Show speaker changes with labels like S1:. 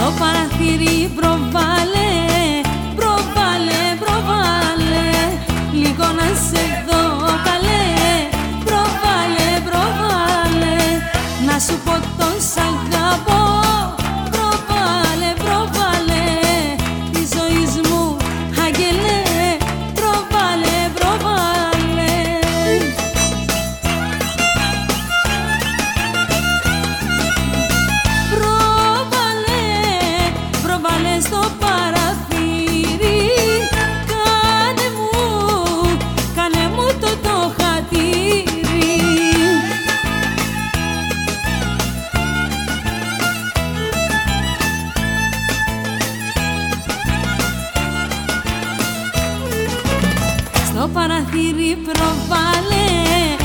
S1: Το παραθύρι προβάλλε, προβάλλε, προβάλλε. Λίγο να σε δω Στο παραθύρι προβάλλε.